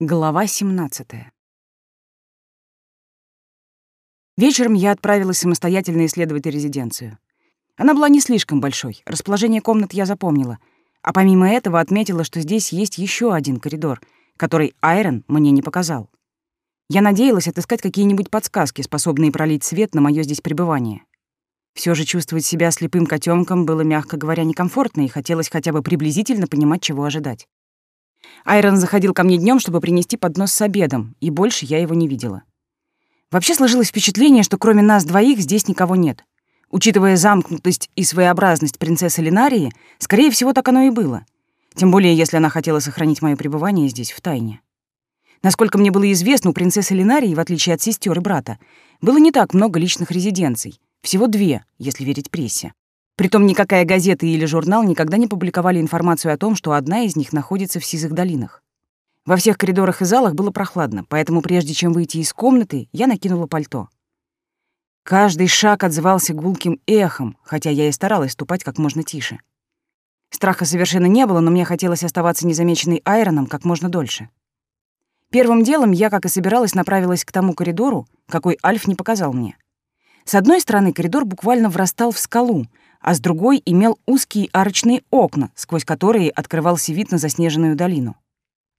Глава 17. Вечером я отправилась самостоятельно исследовать резиденцию. Она была не слишком большой, расположение комнат я запомнила, а помимо этого отметила, что здесь есть еще один коридор, который Айрон мне не показал. Я надеялась отыскать какие-нибудь подсказки, способные пролить свет на мое здесь пребывание. Все же чувствовать себя слепым котенком было, мягко говоря, некомфортно, и хотелось хотя бы приблизительно понимать, чего ожидать. Айрон заходил ко мне днем, чтобы принести поднос с обедом, и больше я его не видела. Вообще сложилось впечатление, что кроме нас двоих здесь никого нет. Учитывая замкнутость и своеобразность принцессы Линарии, скорее всего, так оно и было. Тем более, если она хотела сохранить мое пребывание здесь в тайне. Насколько мне было известно, у принцессы Линарии, в отличие от сестер и брата, было не так много личных резиденций. Всего две, если верить прессе. Притом никакая газета или журнал никогда не публиковали информацию о том, что одна из них находится в Сизых долинах. Во всех коридорах и залах было прохладно, поэтому прежде чем выйти из комнаты, я накинула пальто. Каждый шаг отзывался гулким эхом, хотя я и старалась ступать как можно тише. Страха совершенно не было, но мне хотелось оставаться незамеченной Айроном как можно дольше. Первым делом я, как и собиралась, направилась к тому коридору, какой Альф не показал мне. С одной стороны коридор буквально врастал в скалу, а с другой имел узкие арочные окна, сквозь которые открывался вид на заснеженную долину.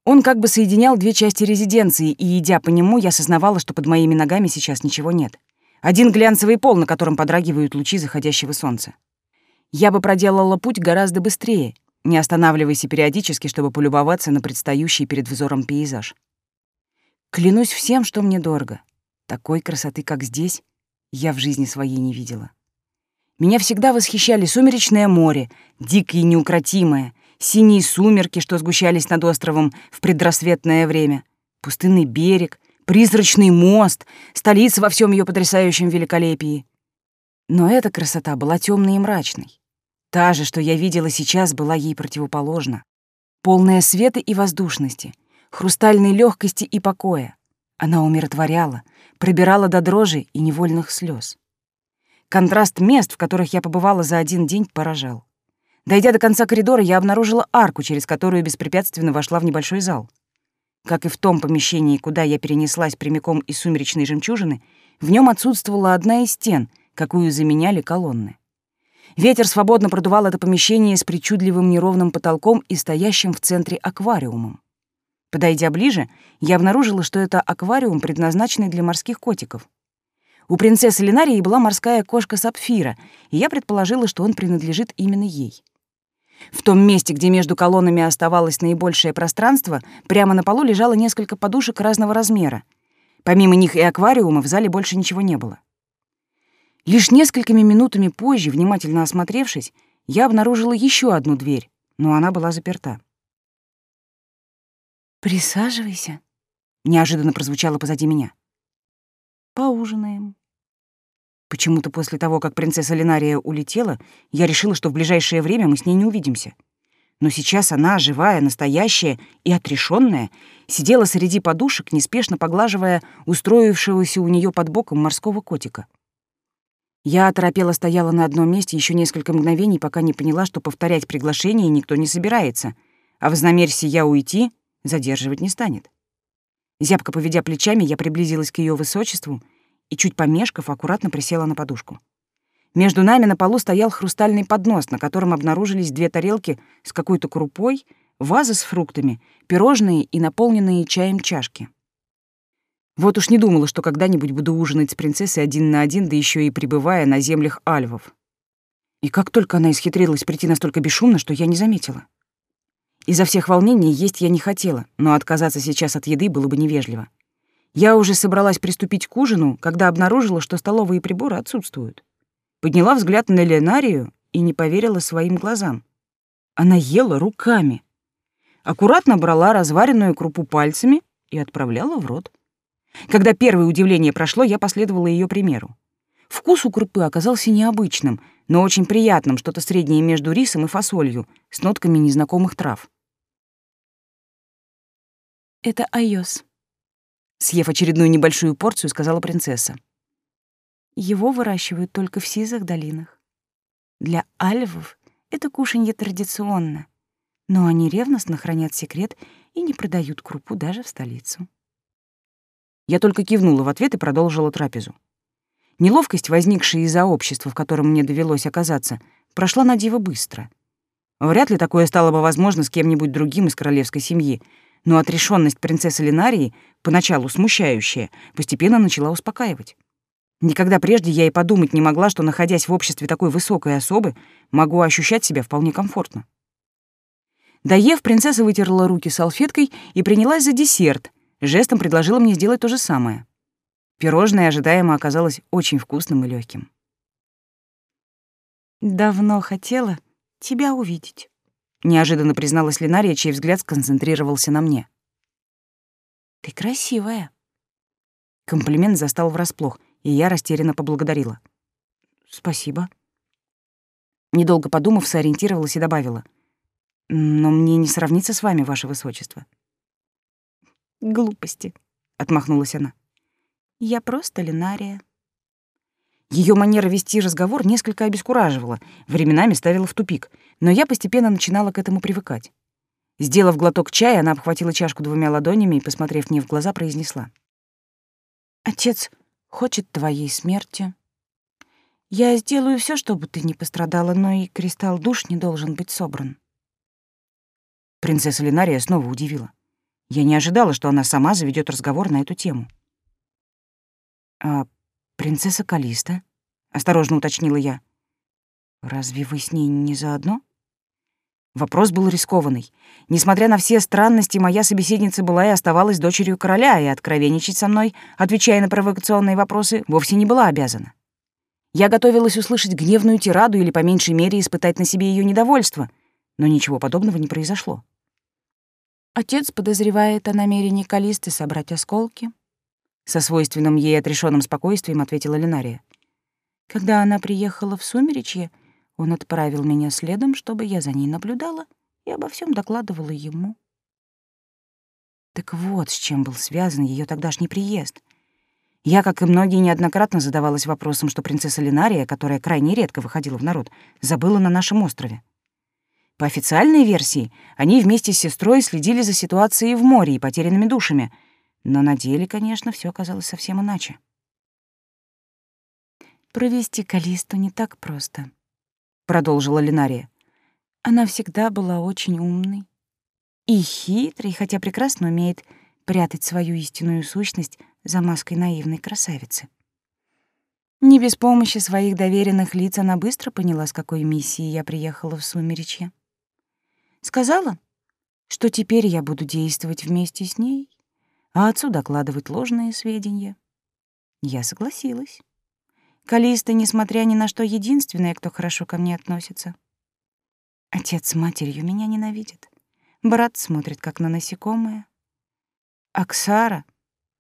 Он как бы соединял две части резиденции, и, идя по нему, я осознавала, что под моими ногами сейчас ничего нет. Один глянцевый пол, на котором подрагивают лучи заходящего солнца. Я бы проделала путь гораздо быстрее, не останавливаясь периодически, чтобы полюбоваться на предстающий перед взором пейзаж. Клянусь всем, что мне дорого. Такой красоты, как здесь, я в жизни своей не видела. Меня всегда восхищали сумеречное море, дикое и неукротимое, синие сумерки, что сгущались над островом в предрассветное время, пустынный берег, призрачный мост, столица во всем ее потрясающем великолепии. Но эта красота была темной и мрачной. Та же, что я видела сейчас, была ей противоположна. Полная света и воздушности, хрустальной легкости и покоя. Она умиротворяла, пробирала до дрожи и невольных слез. Контраст мест, в которых я побывала за один день, поражал. Дойдя до конца коридора, я обнаружила арку, через которую беспрепятственно вошла в небольшой зал. Как и в том помещении, куда я перенеслась прямиком из сумеречной жемчужины, в нем отсутствовала одна из стен, какую заменяли колонны. Ветер свободно продувал это помещение с причудливым неровным потолком и стоящим в центре аквариумом. Подойдя ближе, я обнаружила, что это аквариум, предназначенный для морских котиков. У принцессы Ленарии была морская кошка Сапфира, и я предположила, что он принадлежит именно ей. В том месте, где между колоннами оставалось наибольшее пространство, прямо на полу лежало несколько подушек разного размера. Помимо них и аквариума в зале больше ничего не было. Лишь несколькими минутами позже, внимательно осмотревшись, я обнаружила еще одну дверь, но она была заперта. «Присаживайся», — неожиданно прозвучало позади меня. «Поужинаем». Почему-то после того, как принцесса Ленария улетела, я решила, что в ближайшее время мы с ней не увидимся. Но сейчас она, живая, настоящая и отрешенная, сидела среди подушек, неспешно поглаживая устроившегося у нее под боком морского котика. Я оторопела стояла на одном месте еще несколько мгновений, пока не поняла, что повторять приглашение никто не собирается, а вознамерься я уйти, задерживать не станет. Зябко поведя плечами, я приблизилась к ее высочеству — и, чуть помешков, аккуратно присела на подушку. Между нами на полу стоял хрустальный поднос, на котором обнаружились две тарелки с какой-то крупой, ваза с фруктами, пирожные и наполненные чаем чашки. Вот уж не думала, что когда-нибудь буду ужинать с принцессой один на один, да еще и пребывая на землях альвов. И как только она исхитрилась прийти настолько бесшумно, что я не заметила. Из-за всех волнений есть я не хотела, но отказаться сейчас от еды было бы невежливо. Я уже собралась приступить к ужину, когда обнаружила, что столовые приборы отсутствуют. Подняла взгляд на Ленарию и не поверила своим глазам. Она ела руками. Аккуратно брала разваренную крупу пальцами и отправляла в рот. Когда первое удивление прошло, я последовала ее примеру. Вкус у крупы оказался необычным, но очень приятным, что-то среднее между рисом и фасолью, с нотками незнакомых трав. «Это айос», Съев очередную небольшую порцию, сказала принцесса. Его выращивают только в сизых долинах. Для альвов это кушанье традиционно, но они ревностно хранят секрет и не продают крупу даже в столицу. Я только кивнула в ответ и продолжила трапезу. Неловкость, возникшая из-за общества, в котором мне довелось оказаться, прошла на диво быстро. Вряд ли такое стало бы возможно с кем-нибудь другим из королевской семьи, но отрешенность принцессы Ленарии, поначалу смущающая, постепенно начала успокаивать. Никогда прежде я и подумать не могла, что, находясь в обществе такой высокой особы, могу ощущать себя вполне комфортно. Доев, принцесса вытерла руки салфеткой и принялась за десерт, жестом предложила мне сделать то же самое. Пирожное ожидаемо оказалось очень вкусным и легким. «Давно хотела тебя увидеть», — неожиданно призналась Ленария, чей взгляд сконцентрировался на мне. «Ты красивая». Комплимент застал врасплох, и я растерянно поблагодарила. «Спасибо». Недолго подумав, сориентировалась и добавила. «Но мне не сравниться с вами, ваше высочество». «Глупости», — отмахнулась она. «Я просто Ленария». Ее манера вести разговор несколько обескураживала, временами ставила в тупик, но я постепенно начинала к этому привыкать. Сделав глоток чая, она обхватила чашку двумя ладонями и, посмотрев мне в глаза, произнесла. «Отец хочет твоей смерти. Я сделаю все, чтобы ты не пострадала, но и кристалл душ не должен быть собран». Принцесса Линария снова удивила. Я не ожидала, что она сама заведет разговор на эту тему. «А принцесса Калиста?» — осторожно уточнила я. «Разве вы с ней не заодно?» Вопрос был рискованный. Несмотря на все странности, моя собеседница была и оставалась дочерью короля, и откровенничать со мной, отвечая на провокационные вопросы, вовсе не была обязана. Я готовилась услышать гневную тираду или, по меньшей мере, испытать на себе ее недовольство, но ничего подобного не произошло. Отец подозревает о намерении Калисты собрать осколки, со свойственным ей отрешенным спокойствием ответила Ленария. Когда она приехала в Сумеречье, он отправил меня следом, чтобы я за ней наблюдала и обо всем докладывала ему. Так вот, с чем был связан ее тогдашний приезд. Я, как и многие, неоднократно задавалась вопросом, что принцесса Ленария, которая крайне редко выходила в народ, забыла на нашем острове. По официальной версии, они вместе с сестрой следили за ситуацией в море и потерянными душами — но на деле, конечно, все оказалось совсем иначе. «Провести Калисту не так просто», — продолжила Линария. «Она всегда была очень умной и хитрой, хотя прекрасно умеет прятать свою истинную сущность за маской наивной красавицы. Не без помощи своих доверенных лиц она быстро поняла, с какой миссией я приехала в Сумеречье. Сказала, что теперь я буду действовать вместе с ней а отцу докладывать ложные сведения. Я согласилась. Калиста, несмотря ни на что, единственная, кто хорошо ко мне относится. Отец с матерью меня ненавидит. Брат смотрит, как на насекомое. Аксара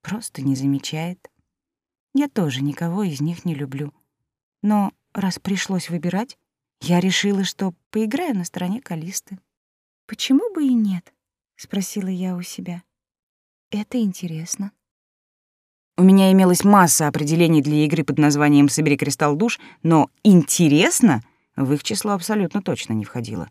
просто не замечает. Я тоже никого из них не люблю. Но раз пришлось выбирать, я решила, что поиграю на стороне Калисты. «Почему бы и нет?» — спросила я у себя. Это интересно. У меня имелась масса определений для игры под названием «Собери кристалл душ», но «интересно» в их число абсолютно точно не входило.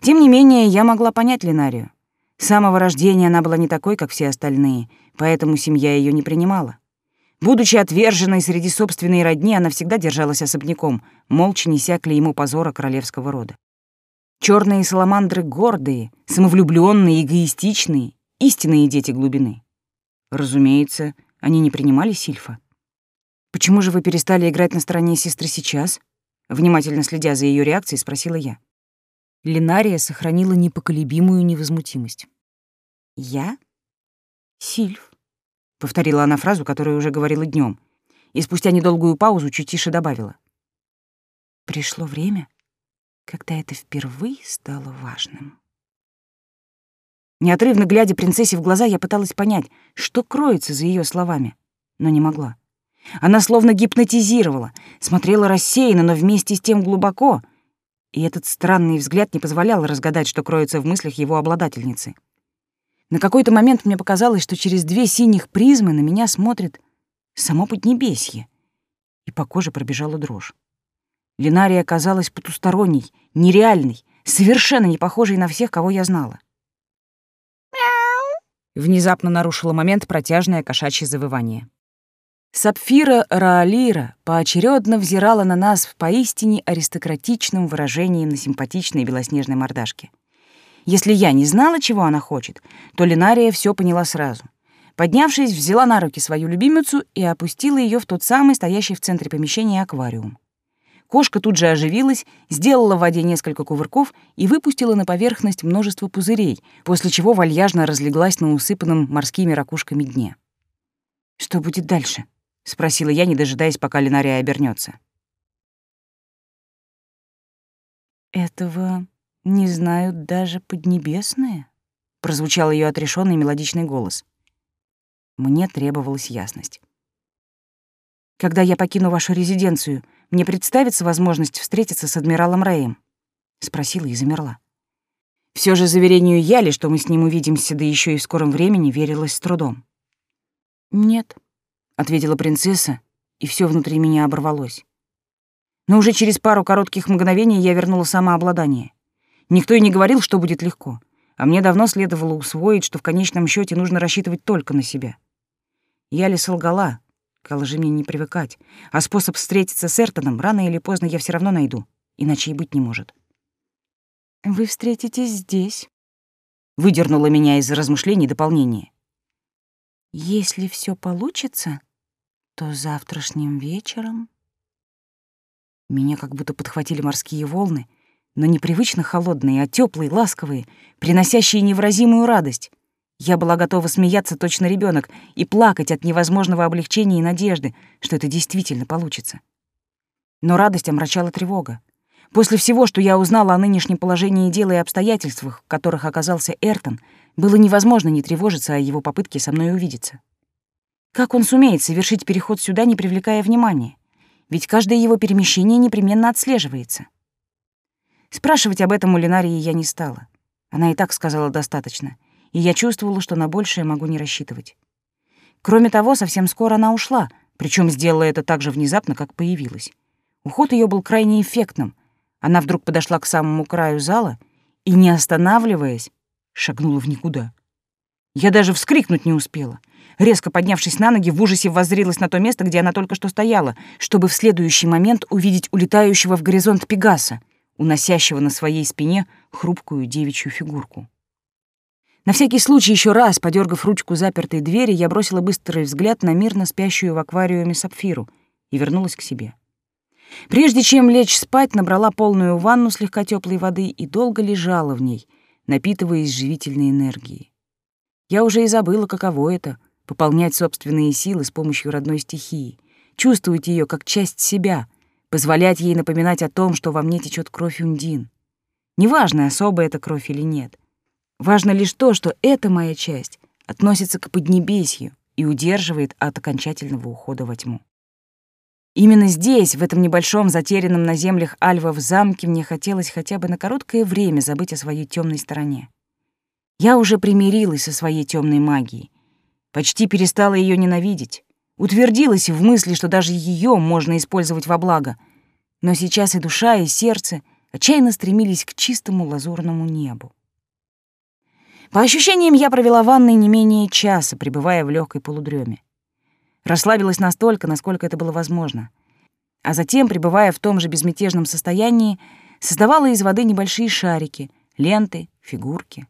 Тем не менее, я могла понять Ленарию. С самого рождения она была не такой, как все остальные, поэтому семья ее не принимала. Будучи отверженной среди собственной родни, она всегда держалась особняком, молча неся клейму позора королевского рода. Черные саламандры гордые, самовлюбленные, эгоистичные, истинные дети глубины. Разумеется, они не принимали Сильфа. «Почему же вы перестали играть на стороне сестры сейчас?» Внимательно следя за ее реакцией, спросила я. Линария сохранила непоколебимую невозмутимость. «Я? Сильф?» — повторила она фразу, которую уже говорила днем, и спустя недолгую паузу чуть тише добавила. «Пришло время, когда это впервые стало важным». Неотрывно глядя принцессе в глаза, я пыталась понять, что кроется за ее словами, но не могла. Она словно гипнотизировала, смотрела рассеянно, но вместе с тем глубоко, и этот странный взгляд не позволял разгадать, что кроется в мыслях его обладательницы. На какой-то момент мне показалось, что через две синих призмы на меня смотрит само Поднебесье, и по коже пробежала дрожь. Линария оказалась потусторонней, нереальной, совершенно не похожей на всех, кого я знала. Внезапно нарушило момент протяжное кошачье завывание. Сапфира Раалира поочередно взирала на нас в поистине аристократичном выражении на симпатичной белоснежной мордашке. Если я не знала, чего она хочет, то Линария все поняла сразу. Поднявшись, взяла на руки свою любимицу и опустила ее в тот самый стоящий в центре помещения аквариум. Кошка тут же оживилась, сделала в воде несколько кувырков и выпустила на поверхность множество пузырей, после чего вальяжно разлеглась на усыпанном морскими ракушками дне. «Что будет дальше?» — спросила я, не дожидаясь, пока Линария обернется. «Этого не знают даже поднебесные?» — прозвучал ее отрешенный мелодичный голос. Мне требовалась ясность. «Когда я покину вашу резиденцию, мне представится возможность встретиться с адмиралом Рэем?» — спросила и замерла. Все же заверению Яли, что мы с ним увидимся, да еще и в скором времени, верилась с трудом. «Нет», — ответила принцесса, и все внутри меня оборвалось. Но уже через пару коротких мгновений я вернула самообладание. Никто и не говорил, что будет легко, а мне давно следовало усвоить, что в конечном счете нужно рассчитывать только на себя. Я ли солгала, к лжи мне не привыкать, а способ встретиться с Эртоном рано или поздно я все равно найду, иначе и быть не может. «Вы встретитесь здесь», — выдернула меня из размышлений дополнение. «Если все получится, то завтрашним вечером...» Меня как будто подхватили морские волны, но непривычно холодные, а теплые, ласковые, приносящие невыразимую радость. Я была готова смеяться точно ребенок и плакать от невозможного облегчения и надежды, что это действительно получится. Но радость омрачала тревога. После всего, что я узнала о нынешнем положении дела и обстоятельствах, в которых оказался Эртон, было невозможно не тревожиться о его попытке со мной увидеться. Как он сумеет совершить переход сюда, не привлекая внимания? Ведь каждое его перемещение непременно отслеживается. Спрашивать об этом у Ленарии я не стала. Она и так сказала достаточно — и я чувствовала, что на большее могу не рассчитывать. Кроме того, совсем скоро она ушла, причем сделала это так же внезапно, как появилась. Уход ее был крайне эффектным. Она вдруг подошла к самому краю зала и, не останавливаясь, шагнула в никуда. Я даже вскрикнуть не успела. Резко поднявшись на ноги, в ужасе воззрилась на то место, где она только что стояла, чтобы в следующий момент увидеть улетающего в горизонт Пегаса, уносящего на своей спине хрупкую девичью фигурку. На всякий случай еще раз, подергав ручку запертой двери, я бросила быстрый взгляд на мирно спящую в аквариуме сапфиру и вернулась к себе. Прежде чем лечь спать, набрала полную ванну слегка теплой воды и долго лежала в ней, напитываясь живительной энергией. Я уже и забыла, каково это — пополнять собственные силы с помощью родной стихии, чувствовать ее как часть себя, позволять ей напоминать о том, что во мне течет кровь Ундин. Неважно, особая это кровь или нет — Важно лишь то, что эта моя часть относится к Поднебесью и удерживает от окончательного ухода во тьму. Именно здесь, в этом небольшом затерянном на землях Альва в замке, мне хотелось хотя бы на короткое время забыть о своей темной стороне. Я уже примирилась со своей темной магией, почти перестала ее ненавидеть, утвердилась в мысли, что даже ее можно использовать во благо. Но сейчас и душа, и сердце отчаянно стремились к чистому лазурному небу. По ощущениям, я провела в ванной не менее часа, пребывая в легкой полудреме. Расслабилась настолько, насколько это было возможно. А затем, пребывая в том же безмятежном состоянии, создавала из воды небольшие шарики, ленты, фигурки.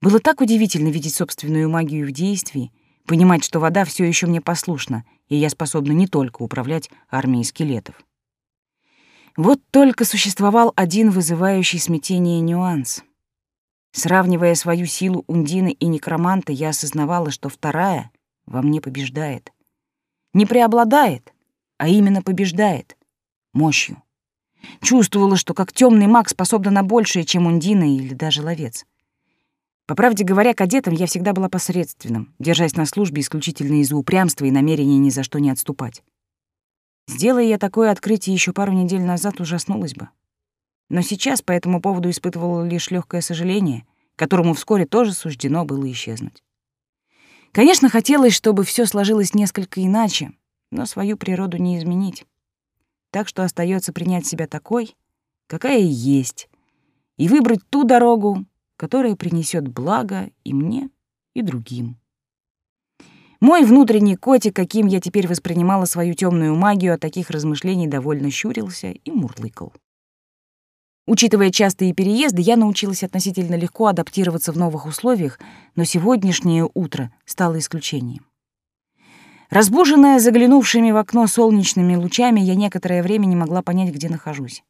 Было так удивительно видеть собственную магию в действии, понимать, что вода все еще мне послушна, и я способна не только управлять армией скелетов. Вот только существовал один вызывающий смятение нюанс — Сравнивая свою силу Ундины и Некроманта, я осознавала, что вторая во мне побеждает. Не преобладает, а именно побеждает. Мощью. Чувствовала, что как темный маг способна на большее, чем Ундина или даже ловец. По правде говоря, кадетом я всегда была посредственным, держась на службе исключительно из-за упрямства и намерения ни за что не отступать. Сделая я такое открытие еще пару недель назад, ужаснулась бы но сейчас по этому поводу испытывала лишь легкое сожаление, которому вскоре тоже суждено было исчезнуть. Конечно, хотелось, чтобы все сложилось несколько иначе, но свою природу не изменить. Так что остается принять себя такой, какая есть, и выбрать ту дорогу, которая принесет благо и мне, и другим. Мой внутренний котик, каким я теперь воспринимала свою темную магию, от таких размышлений довольно щурился и мурлыкал. Учитывая частые переезды, я научилась относительно легко адаптироваться в новых условиях, но сегодняшнее утро стало исключением. Разбуженная заглянувшими в окно солнечными лучами, я некоторое время не могла понять, где нахожусь.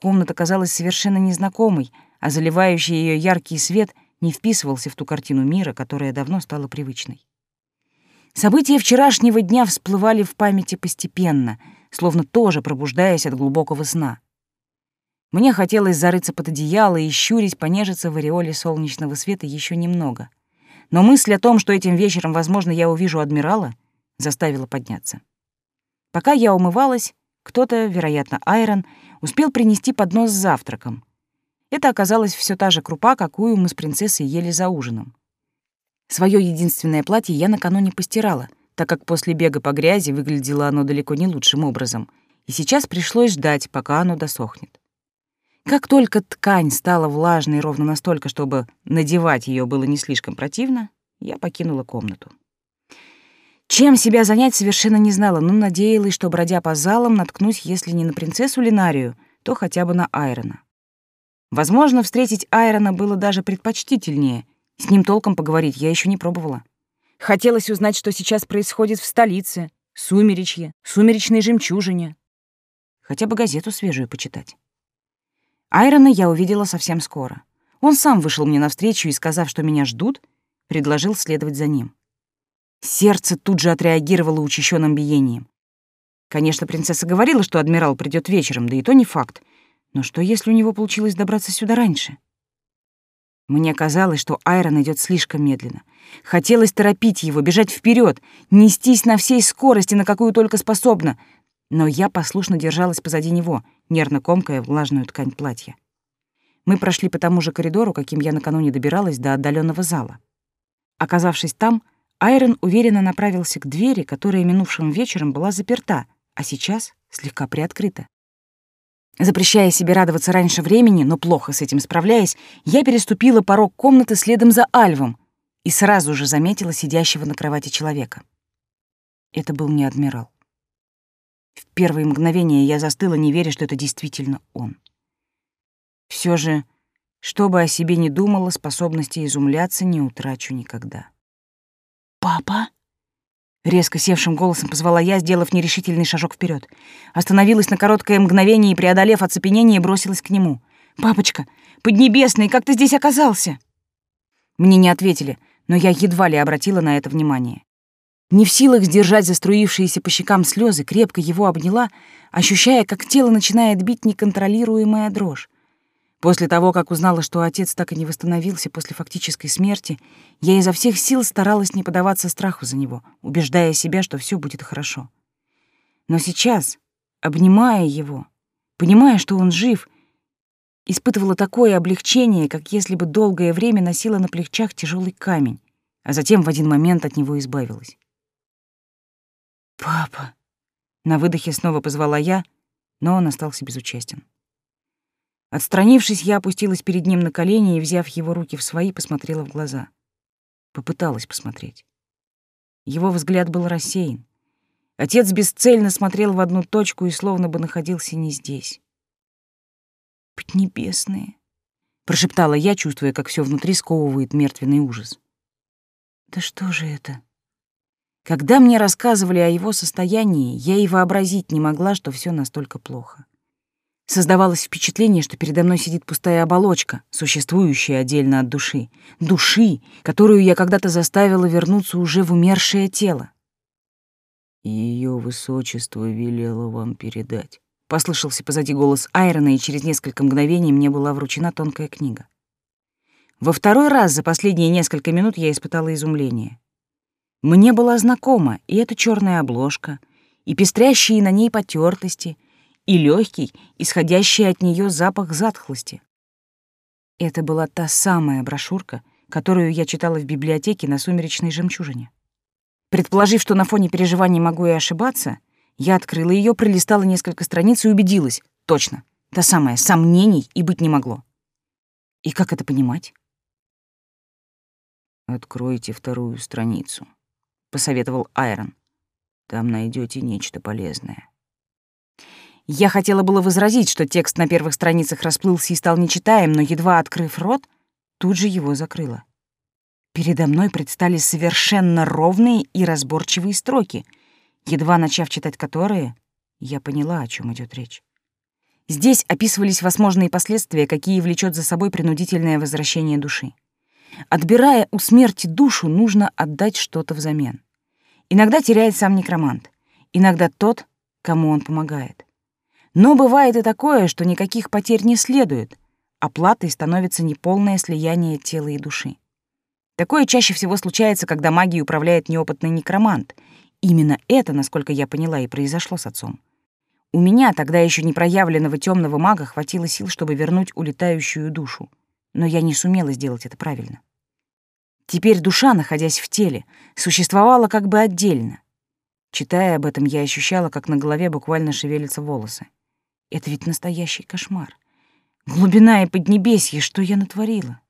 Комната казалась совершенно незнакомой, а заливающий ее яркий свет не вписывался в ту картину мира, которая давно стала привычной. События вчерашнего дня всплывали в памяти постепенно, словно тоже пробуждаясь от глубокого сна. Мне хотелось зарыться под одеяло и щурить, понежиться в ореоле солнечного света еще немного. Но мысль о том, что этим вечером, возможно, я увижу адмирала, заставила подняться. Пока я умывалась, кто-то, вероятно, Айрон, успел принести поднос с завтраком. Это оказалась все та же крупа, какую мы с принцессой ели за ужином. Своё единственное платье я накануне постирала, так как после бега по грязи выглядело оно далеко не лучшим образом, и сейчас пришлось ждать, пока оно досохнет. Как только ткань стала влажной ровно настолько, чтобы надевать ее было не слишком противно, я покинула комнату. Чем себя занять, совершенно не знала, но надеялась, что, бродя по залам, наткнусь, если не на принцессу Линарию, то хотя бы на Айрона. Возможно, встретить Айрона было даже предпочтительнее, с ним толком поговорить я еще не пробовала. Хотелось узнать, что сейчас происходит в столице, сумеречье, сумеречной жемчужине. Хотя бы газету свежую почитать. Айрона я увидела совсем скоро. Он сам вышел мне навстречу и, сказав, что меня ждут, предложил следовать за ним. Сердце тут же отреагировало учащенным биением. Конечно, принцесса говорила, что адмирал придет вечером, да и то не факт. Но что, если у него получилось добраться сюда раньше? Мне казалось, что Айрон идет слишком медленно. Хотелось торопить его, бежать вперед, нестись на всей скорости, на какую только способна. Но я послушно держалась позади него, нервно комкая влажную ткань платья. Мы прошли по тому же коридору, каким я накануне добиралась до отдаленного зала. Оказавшись там, Айрон уверенно направился к двери, которая минувшим вечером была заперта, а сейчас слегка приоткрыта. Запрещая себе радоваться раньше времени, но плохо с этим справляясь, я переступила порог комнаты следом за Альвом и сразу же заметила сидящего на кровати человека. Это был не адмирал. В первые мгновения я застыла, не веря, что это действительно он. Все же, что бы о себе ни думала, способности изумляться не утрачу никогда. «Папа?» Резко севшим голосом позвала я, сделав нерешительный шажок вперед. Остановилась на короткое мгновение и, преодолев оцепенение, бросилась к нему. «Папочка, Поднебесный, как ты здесь оказался?» Мне не ответили, но я едва ли обратила на это внимание. Не в силах сдержать заструившиеся по щекам слезы, крепко его обняла, ощущая, как тело начинает бить неконтролируемая дрожь. После того, как узнала, что отец так и не восстановился после фактической смерти, я изо всех сил старалась не поддаваться страху за него, убеждая себя, что все будет хорошо. Но сейчас, обнимая его, понимая, что он жив, испытывала такое облегчение, как если бы долгое время носила на плечах тяжелый камень, а затем в один момент от него избавилась. «Папа!» — на выдохе снова позвала я, но он остался безучастен. Отстранившись, я опустилась перед ним на колени и, взяв его руки в свои, посмотрела в глаза. Попыталась посмотреть. Его взгляд был рассеян. Отец бесцельно смотрел в одну точку и словно бы находился не здесь. «Поднебесные», — прошептала я, чувствуя, как все внутри сковывает мертвенный ужас. «Да что же это?» Когда мне рассказывали о его состоянии, я и вообразить не могла, что все настолько плохо. Создавалось впечатление, что передо мной сидит пустая оболочка, существующая отдельно от души. Души, которую я когда-то заставила вернуться уже в умершее тело. Ее высочество велело вам передать. Послышался позади голос Айрона, и через несколько мгновений мне была вручена тонкая книга. Во второй раз за последние несколько минут я испытала изумление. Мне была знакома и эта черная обложка, и пестрящие на ней потертости, и легкий, исходящий от нее запах затхлости. Это была та самая брошюрка, которую я читала в библиотеке на «Сумеречной жемчужине». Предположив, что на фоне переживаний могу и ошибаться, я открыла ее, пролистала несколько страниц и убедилась. Точно, та самая, сомнений и быть не могло. И как это понимать? Откройте вторую страницу, посоветовал Айрон. Там найдете нечто полезное. Я хотела было возразить, что текст на первых страницах расплылся и стал нечитаем, но едва открыв рот, тут же его закрыла. Передо мной предстали совершенно ровные и разборчивые строки, едва начав читать которые, я поняла, о чем идет речь. Здесь описывались возможные последствия, какие влечет за собой принудительное возвращение души. Отбирая у смерти душу, нужно отдать что-то взамен. Иногда теряет сам некромант, иногда тот, кому он помогает. Но бывает и такое, что никаких потерь не следует, оплатой становится неполное слияние тела и души. Такое чаще всего случается, когда магией управляет неопытный некромант. Именно это, насколько я поняла, и произошло с отцом. У меня, тогда еще не проявленного темного мага, хватило сил, чтобы вернуть улетающую душу, но я не сумела сделать это правильно. Теперь душа, находясь в теле, существовала как бы отдельно. Читая об этом, я ощущала, как на голове буквально шевелятся волосы. Это ведь настоящий кошмар. Глубина и поднебесье, что я натворила?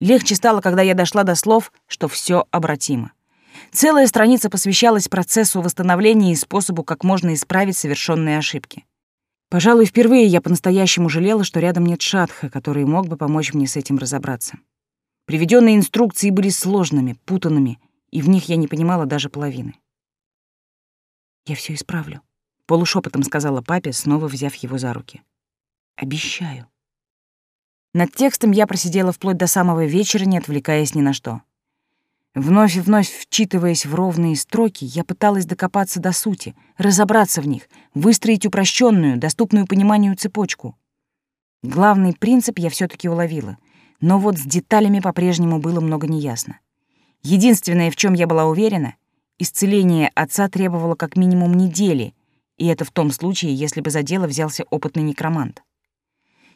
Легче стало, когда я дошла до слов, что все обратимо. Целая страница посвящалась процессу восстановления и способу, как можно исправить совершенные ошибки. Пожалуй, впервые я по-настоящему жалела, что рядом нет Шатха, который мог бы помочь мне с этим разобраться. Приведенные инструкции были сложными, путанными, и в них я не понимала даже половины. «Я все исправлю», — полушепотом сказала папе, снова взяв его за руки. «Обещаю». Над текстом я просидела вплоть до самого вечера, не отвлекаясь ни на что. Вновь и вновь вчитываясь в ровные строки, я пыталась докопаться до сути, разобраться в них, выстроить упрощенную, доступную пониманию цепочку. Главный принцип я все таки уловила, но вот с деталями по-прежнему было много неясно. Единственное, в чем я была уверена, исцеление отца требовало как минимум недели, и это в том случае, если бы за дело взялся опытный некромант.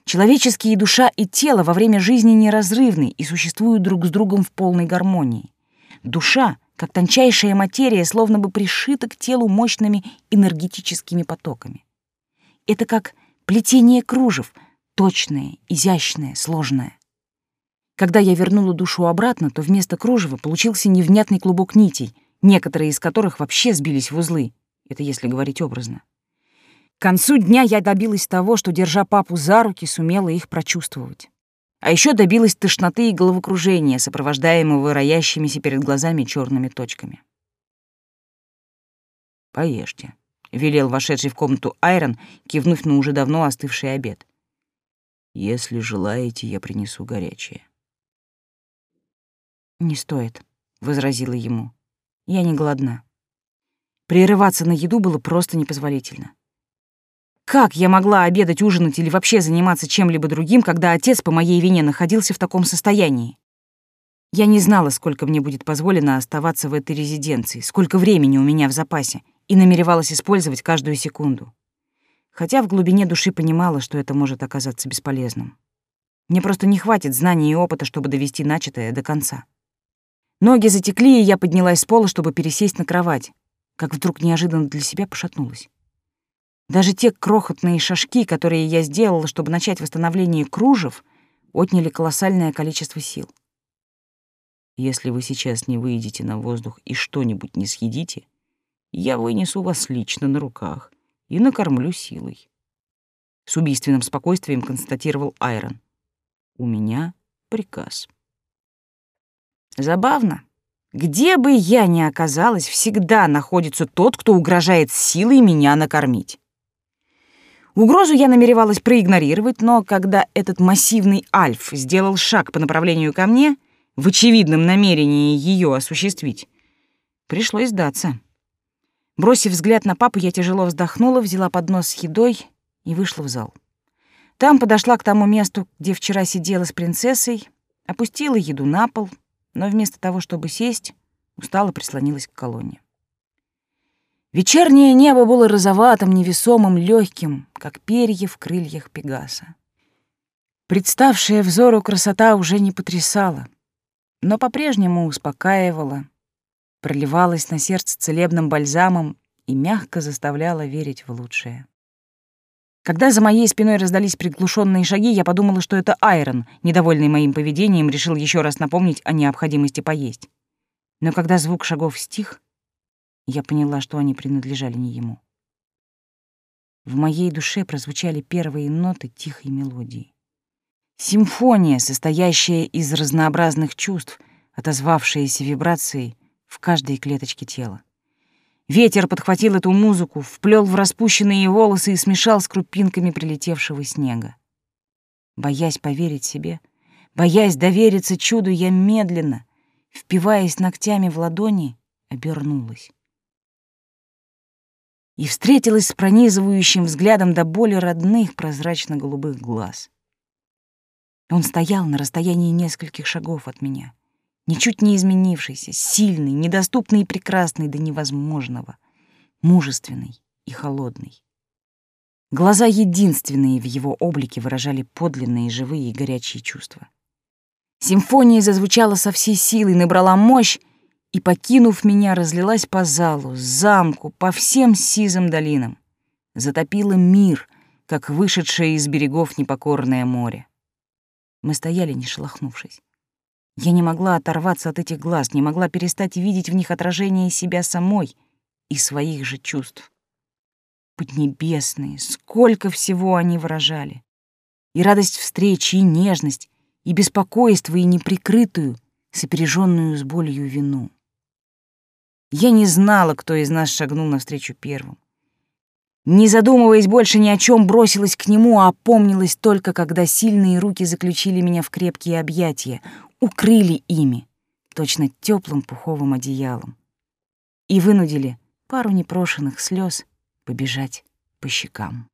Человеческие душа и тело во время жизни неразрывны и существуют друг с другом в полной гармонии. Душа, как тончайшая материя, словно бы пришита к телу мощными энергетическими потоками. Это как плетение кружев, точное, изящное, сложное. Когда я вернула душу обратно, то вместо кружева получился невнятный клубок нитей, некоторые из которых вообще сбились в узлы. Это если говорить образно. К концу дня я добилась того, что, держа папу за руки, сумела их прочувствовать. А еще добилась тошноты и головокружения, сопровождаемого роящимися перед глазами черными точками. «Поешьте», — велел вошедший в комнату Айрон, кивнув на уже давно остывший обед. «Если желаете, я принесу горячее». «Не стоит», — возразила ему. «Я не голодна». Прерываться на еду было просто непозволительно. Как я могла обедать, ужинать или вообще заниматься чем-либо другим, когда отец по моей вине находился в таком состоянии? Я не знала, сколько мне будет позволено оставаться в этой резиденции, сколько времени у меня в запасе, и намеревалась использовать каждую секунду. Хотя в глубине души понимала, что это может оказаться бесполезным. Мне просто не хватит знаний и опыта, чтобы довести начатое до конца. Ноги затекли, и я поднялась с пола, чтобы пересесть на кровать, как вдруг неожиданно для себя пошатнулась. Даже те крохотные шажки, которые я сделала, чтобы начать восстановление кружев, отняли колоссальное количество сил. Если вы сейчас не выйдете на воздух и что-нибудь не съедите, я вынесу вас лично на руках и накормлю силой. С убийственным спокойствием констатировал Айрон. У меня приказ. Забавно. Где бы я ни оказалась, всегда находится тот, кто угрожает силой меня накормить. Угрозу я намеревалась проигнорировать, но когда этот массивный альф сделал шаг по направлению ко мне, в очевидном намерении ее осуществить, пришлось сдаться. Бросив взгляд на папу, я тяжело вздохнула, взяла поднос с едой и вышла в зал. Там подошла к тому месту, где вчера сидела с принцессой, опустила еду на пол, но вместо того, чтобы сесть, устало прислонилась к колонне. Вечернее небо было розоватым, невесомым, легким, как перья в крыльях Пегаса. Представшая взору красота уже не потрясала, но по-прежнему успокаивала, проливалась на сердце целебным бальзамом и мягко заставляла верить в лучшее. Когда за моей спиной раздались приглушенные шаги, я подумала, что это Айрон, недовольный моим поведением, решил еще раз напомнить о необходимости поесть. Но когда звук шагов стих, я поняла, что они принадлежали не ему. В моей душе прозвучали первые ноты тихой мелодии. Симфония, состоящая из разнообразных чувств, отозвавшаяся вибрацией в каждой клеточке тела. Ветер подхватил эту музыку, вплел в распущенные волосы и смешал с крупинками прилетевшего снега. Боясь поверить себе, боясь довериться чуду, я медленно, впиваясь ногтями в ладони, обернулась. И встретилась с пронизывающим взглядом до боли родных прозрачно-голубых глаз. Он стоял на расстоянии нескольких шагов от меня — ничуть не изменившийся, сильный, недоступный и прекрасный до невозможного, мужественный и холодный. Глаза единственные в его облике выражали подлинные, живые и горячие чувства. Симфония зазвучала со всей силой, набрала мощь и, покинув меня, разлилась по залу, замку, по всем сизым долинам. Затопила мир, как вышедшее из берегов непокорное море. Мы стояли, не шелохнувшись. Я не могла оторваться от этих глаз, не могла перестать видеть в них отражение себя самой и своих же чувств. Поднебесные, сколько всего они выражали. И радость встречи, и нежность, и беспокойство, и неприкрытую, сопереженную с болью вину. Я не знала, кто из нас шагнул навстречу первым. Не задумываясь больше ни о чем, бросилась к нему, а опомнилась только, когда сильные руки заключили меня в крепкие объятия, укрыли ими, точно теплым пуховым одеялом, и вынудили пару непрошенных слез побежать по щекам.